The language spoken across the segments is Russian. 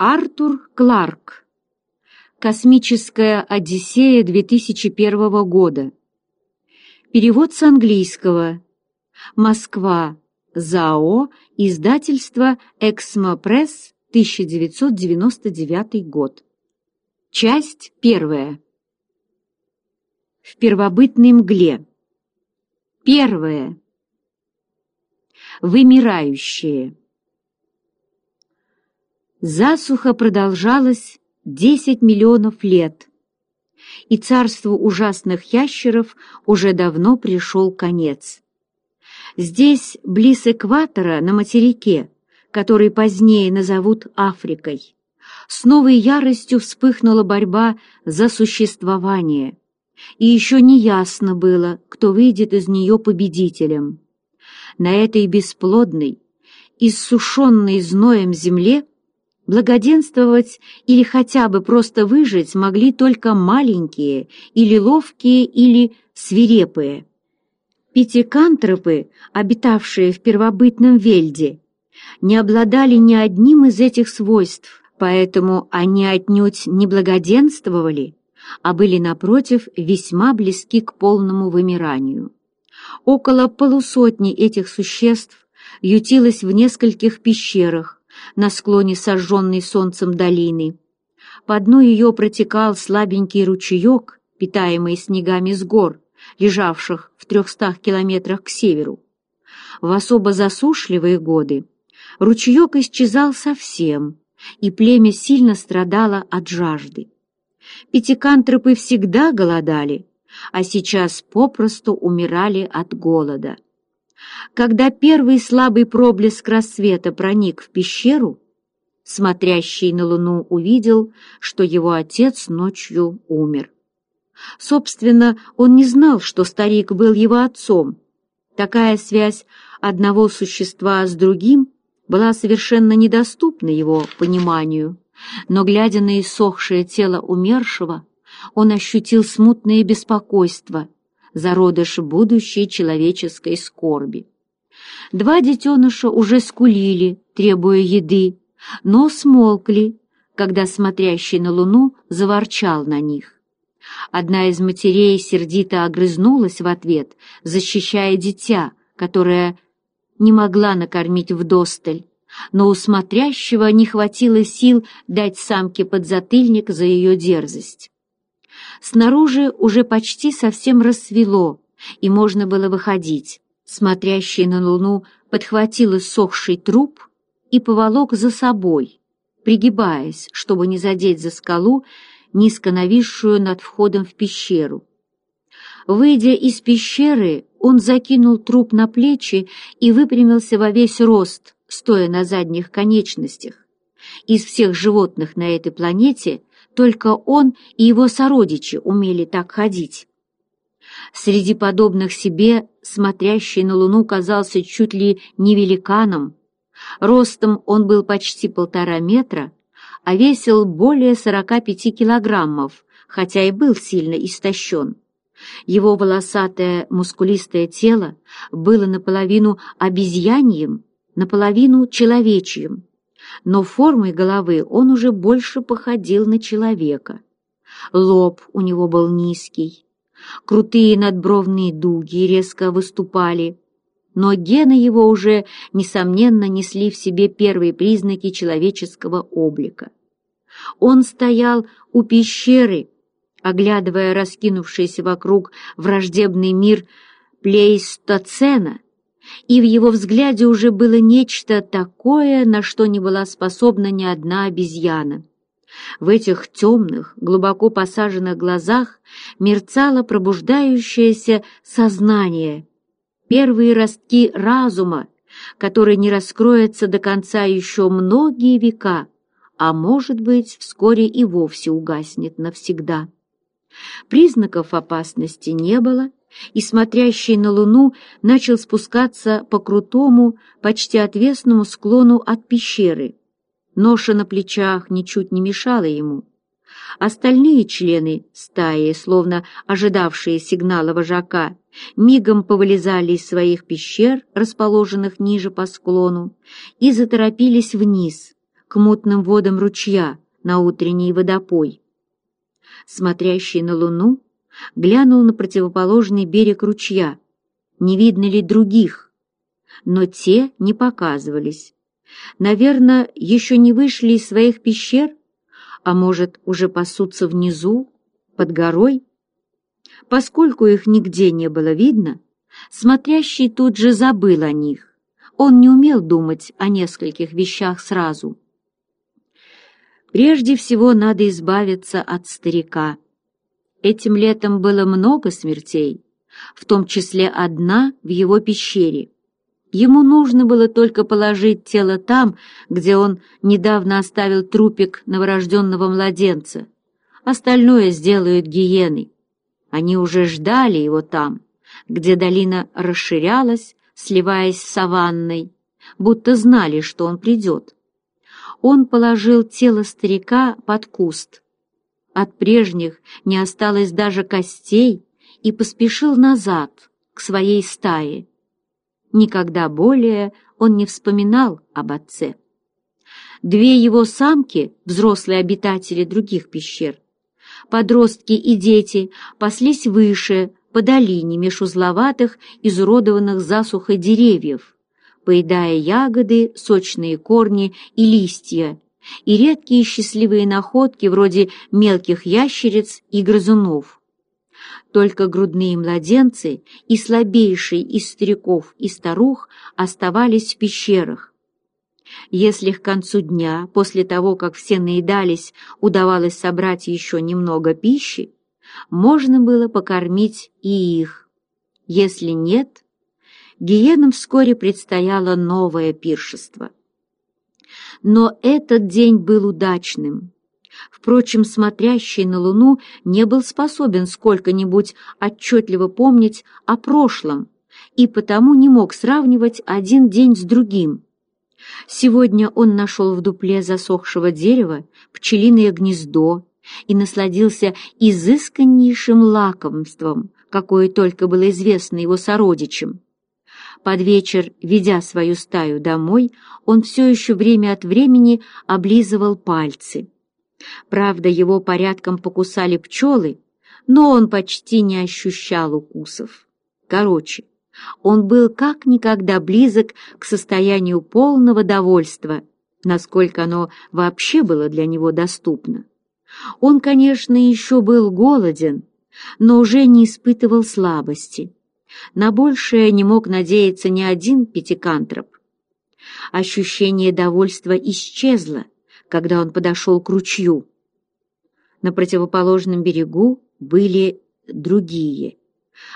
Артур Кларк. Космическая Одиссея 2001 года. Перевод с английского. Москва. ЗАО. Издательство «Эксмо Пресс», 1999 год. Часть первая. В первобытной мгле. Первое. Вымирающие. Засуха продолжалась 10 миллионов лет, и царству ужасных ящеров уже давно пришел конец. Здесь, близ экватора, на материке, который позднее назовут Африкой, с новой яростью вспыхнула борьба за существование, и еще не ясно было, кто выйдет из нее победителем. На этой бесплодной, иссушенной зноем земле – Благоденствовать или хотя бы просто выжить могли только маленькие, или ловкие, или свирепые. Пятикантропы, обитавшие в первобытном Вельде, не обладали ни одним из этих свойств, поэтому они отнюдь не благоденствовали, а были, напротив, весьма близки к полному вымиранию. Около полусотни этих существ ютилось в нескольких пещерах, на склоне сожженной солнцем долины. По дну ее протекал слабенький ручеек, питаемый снегами с гор, лежавших в трехстах километрах к северу. В особо засушливые годы ручеек исчезал совсем, и племя сильно страдало от жажды. Пятикантропы всегда голодали, а сейчас попросту умирали от голода. Когда первый слабый проблеск рассвета проник в пещеру, смотрящий на луну увидел, что его отец ночью умер. Собственно, он не знал, что старик был его отцом. Такая связь одного существа с другим была совершенно недоступна его пониманию. Но, глядя на иссохшее тело умершего, он ощутил смутное беспокойство зародыш будущей человеческой скорби. Два детеныша уже скулили, требуя еды, но смолкли, когда смотрящий на луну заворчал на них. Одна из матерей сердито огрызнулась в ответ, защищая дитя, которое не могла накормить вдосталь, но у смотрящего не хватило сил дать самке подзатыльник за ее дерзость. Снаружи уже почти совсем рассвело, и можно было выходить. Смотрящий на луну подхватил иссохший труп и поволок за собой, пригибаясь, чтобы не задеть за скалу, низко нависшую над входом в пещеру. Выйдя из пещеры, он закинул труп на плечи и выпрямился во весь рост, стоя на задних конечностях. Из всех животных на этой планете только он и его сородичи умели так ходить. Среди подобных себе смотрящий на луну казался чуть ли не великаном. Ростом он был почти полтора метра, а весил более 45 килограммов, хотя и был сильно истощен. Его волосатое мускулистое тело было наполовину обезьяньем, наполовину человечьим но формой головы он уже больше походил на человека. Лоб у него был низкий, крутые надбровные дуги резко выступали, но гены его уже, несомненно, несли в себе первые признаки человеческого облика. Он стоял у пещеры, оглядывая раскинувшийся вокруг враждебный мир плейстоцена – и в его взгляде уже было нечто такое, на что не была способна ни одна обезьяна. В этих темных, глубоко посаженных глазах мерцало пробуждающееся сознание, первые ростки разума, который не раскроется до конца еще многие века, а, может быть, вскоре и вовсе угаснет навсегда. Признаков опасности не было, и, смотрящий на луну, начал спускаться по крутому, почти отвесному склону от пещеры. Ноша на плечах ничуть не мешала ему. Остальные члены стаи, словно ожидавшие сигнала вожака, мигом повылезали из своих пещер, расположенных ниже по склону, и заторопились вниз, к мутным водам ручья на утренний водопой. Смотрящий на луну, глянул на противоположный берег ручья, не видно ли других. Но те не показывались. Наверное, еще не вышли из своих пещер, а может, уже пасутся внизу, под горой. Поскольку их нигде не было видно, смотрящий тут же забыл о них. Он не умел думать о нескольких вещах сразу. Прежде всего надо избавиться от старика. Этим летом было много смертей, в том числе одна в его пещере. Ему нужно было только положить тело там, где он недавно оставил трупик новорожденного младенца. Остальное сделают гиены. Они уже ждали его там, где долина расширялась, сливаясь с саванной, будто знали, что он придет. Он положил тело старика под куст — от прежних не осталось даже костей и поспешил назад, к своей стае. Никогда более он не вспоминал об отце. Две его самки, взрослые обитатели других пещер, подростки и дети, паслись выше, по долине меж узловатых, изуродованных засухой деревьев, поедая ягоды, сочные корни и листья, и редкие счастливые находки вроде мелких ящериц и грызунов. Только грудные младенцы и слабейшие из стариков и старух оставались в пещерах. Если к концу дня, после того, как все наедались, удавалось собрать еще немного пищи, можно было покормить и их. Если нет, гиенам вскоре предстояло новое пиршество — но этот день был удачным. Впрочем, смотрящий на Луну не был способен сколько-нибудь отчетливо помнить о прошлом и потому не мог сравнивать один день с другим. Сегодня он нашел в дупле засохшего дерева пчелиное гнездо и насладился изысканнейшим лакомством, какое только было известно его сородичам. Под вечер, ведя свою стаю домой, он все еще время от времени облизывал пальцы. Правда, его порядком покусали пчелы, но он почти не ощущал укусов. Короче, он был как никогда близок к состоянию полного довольства, насколько оно вообще было для него доступно. Он, конечно, еще был голоден, но уже не испытывал слабости. На большее не мог надеяться ни один пятикантроп. Ощущение довольства исчезло, когда он подошел к ручью. На противоположном берегу были другие.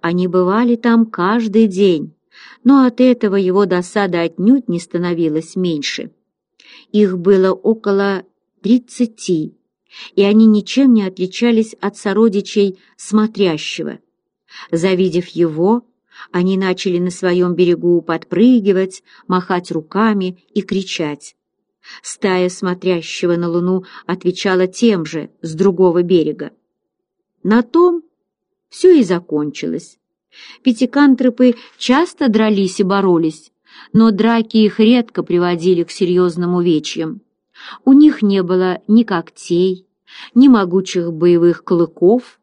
Они бывали там каждый день, но от этого его досада отнюдь не становилась меньше. Их было около тридцати, и они ничем не отличались от сородичей смотрящего — Завидев его, они начали на своем берегу подпрыгивать, махать руками и кричать. Стая смотрящего на луну отвечала тем же с другого берега. На том все и закончилось. Пятикантропы часто дрались и боролись, но драки их редко приводили к серьезным увечьям. У них не было ни когтей, ни могучих боевых клыков,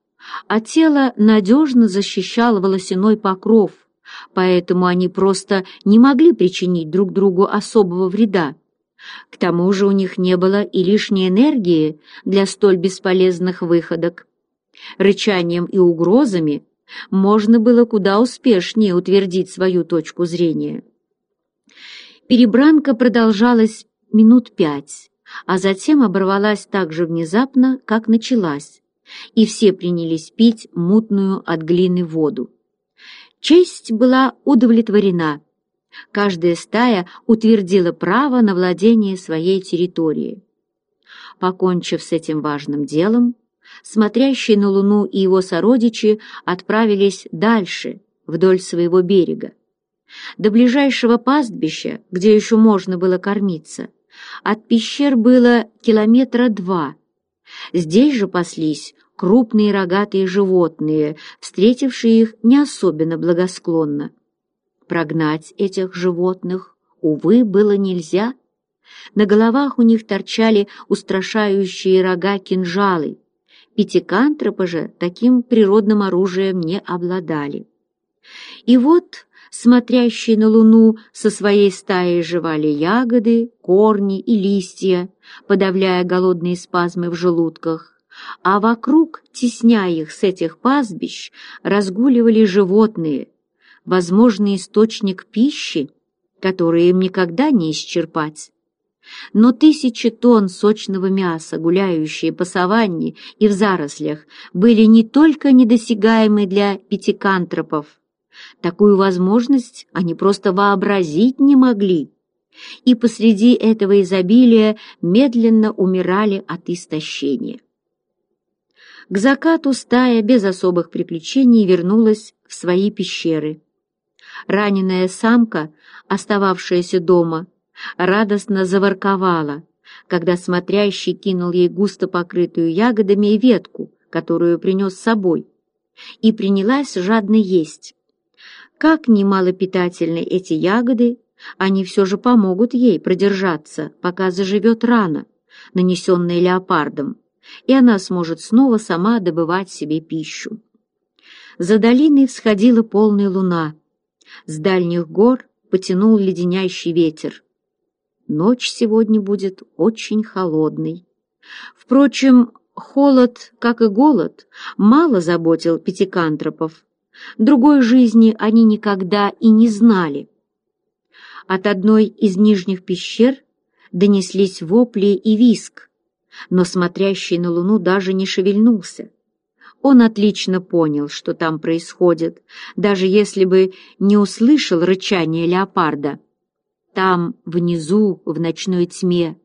а тело надежно защищало волосяной покров, поэтому они просто не могли причинить друг другу особого вреда. К тому же у них не было и лишней энергии для столь бесполезных выходок. Рычанием и угрозами можно было куда успешнее утвердить свою точку зрения. Перебранка продолжалась минут пять, а затем оборвалась так же внезапно, как началась и все принялись пить мутную от глины воду. Честь была удовлетворена. Каждая стая утвердила право на владение своей территорией. Покончив с этим важным делом, смотрящий на Луну и его сородичи отправились дальше, вдоль своего берега. До ближайшего пастбища, где еще можно было кормиться, от пещер было километра два. Здесь же паслись крупные рогатые животные, встретившие их не особенно благосклонно. Прогнать этих животных, увы, было нельзя. На головах у них торчали устрашающие рога кинжалы. Пятикантропы же таким природным оружием не обладали. И вот смотрящие на луну, со своей стаей жевали ягоды, корни и листья, подавляя голодные спазмы в желудках а вокруг, тесня их с этих пастбищ, разгуливали животные, возможный источник пищи, который им никогда не исчерпать. Но тысячи тонн сочного мяса, гуляющие по саванне и в зарослях, были не только недосягаемы для пятикантропов. Такую возможность они просто вообразить не могли. И посреди этого изобилия медленно умирали от истощения. К закату стая без особых приключений вернулась в свои пещеры. Раненая самка, остававшаяся дома, радостно заворковала, когда смотрящий кинул ей густо покрытую ягодами ветку, которую принес с собой, и принялась жадно есть. Как немало питательны эти ягоды, они все же помогут ей продержаться, пока заживет рана, нанесенная леопардом и она сможет снова сама добывать себе пищу. За долиной всходила полная луна. С дальних гор потянул леденящий ветер. Ночь сегодня будет очень холодной. Впрочем, холод, как и голод, мало заботил пятикантропов. Другой жизни они никогда и не знали. От одной из нижних пещер донеслись вопли и виск но смотрящий на Луну даже не шевельнулся. Он отлично понял, что там происходит, даже если бы не услышал рычание леопарда. Там, внизу, в ночной тьме,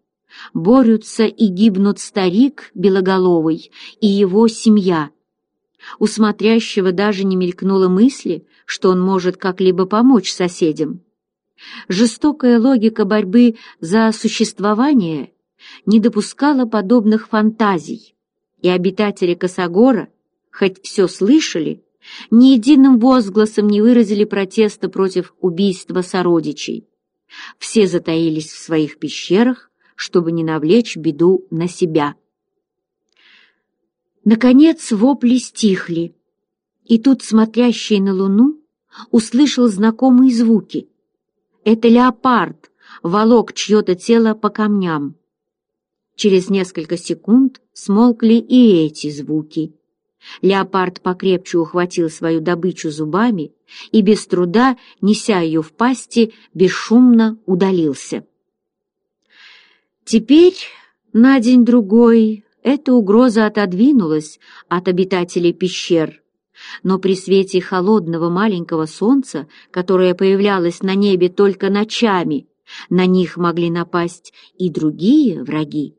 борются и гибнут старик Белоголовый и его семья. У смотрящего даже не мелькнуло мысли, что он может как-либо помочь соседям. Жестокая логика борьбы за существование не допускала подобных фантазий, и обитатели Косогора, хоть все слышали, ни единым возгласом не выразили протеста против убийства сородичей. Все затаились в своих пещерах, чтобы не навлечь беду на себя. Наконец вопли стихли, и тут смотрящий на луну услышал знакомые звуки. Это леопард волок чье-то тело по камням. Через несколько секунд смолкли и эти звуки. Леопард покрепче ухватил свою добычу зубами и без труда, неся ее в пасти, бесшумно удалился. Теперь, на день-другой, эта угроза отодвинулась от обитателей пещер, но при свете холодного маленького солнца, которое появлялось на небе только ночами, на них могли напасть и другие враги.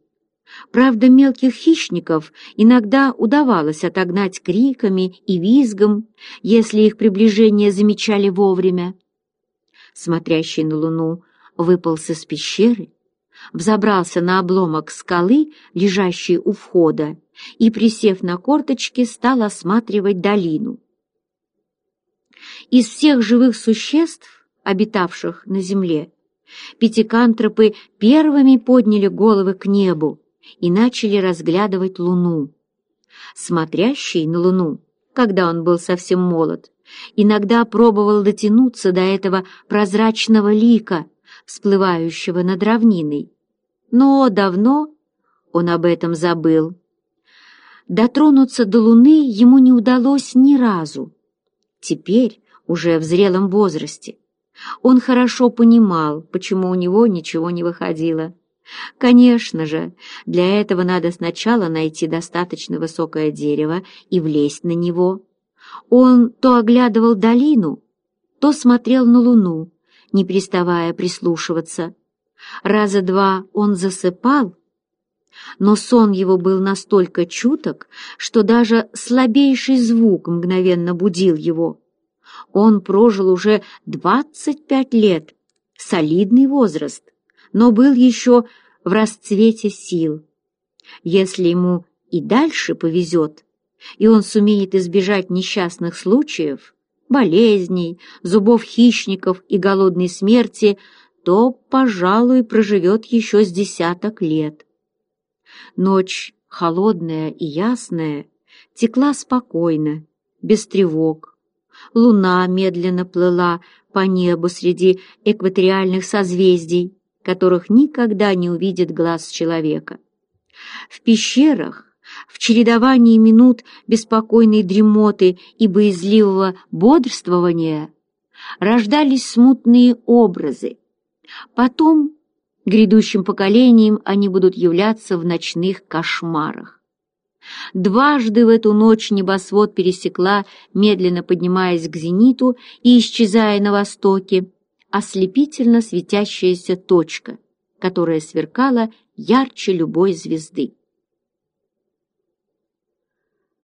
Правда, мелких хищников иногда удавалось отогнать криками и визгом, если их приближение замечали вовремя. Смотрящий на луну выполз из пещеры, взобрался на обломок скалы, лежащей у входа, и, присев на корточки, стал осматривать долину. Из всех живых существ, обитавших на земле, пятикантропы первыми подняли головы к небу, и начали разглядывать луну. Смотрящий на луну, когда он был совсем молод, иногда пробовал дотянуться до этого прозрачного лика, всплывающего над равниной. Но давно он об этом забыл. Дотронуться до луны ему не удалось ни разу. Теперь, уже в зрелом возрасте, он хорошо понимал, почему у него ничего не выходило. Конечно же, для этого надо сначала найти достаточно высокое дерево и влезть на него. Он то оглядывал долину, то смотрел на луну, не переставая прислушиваться. Раза два он засыпал, но сон его был настолько чуток, что даже слабейший звук мгновенно будил его. Он прожил уже 25 лет, солидный возраст — но был еще в расцвете сил. Если ему и дальше повезет, и он сумеет избежать несчастных случаев, болезней, зубов хищников и голодной смерти, то, пожалуй, проживет еще с десяток лет. Ночь, холодная и ясная, текла спокойно, без тревог. Луна медленно плыла по небу среди экваториальных созвездий, которых никогда не увидит глаз человека. В пещерах, в чередовании минут беспокойной дремоты и боязливого бодрствования рождались смутные образы. Потом грядущим поколениям они будут являться в ночных кошмарах. Дважды в эту ночь небосвод пересекла, медленно поднимаясь к зениту и исчезая на востоке, ослепительно светящаяся точка, которая сверкала ярче любой звезды.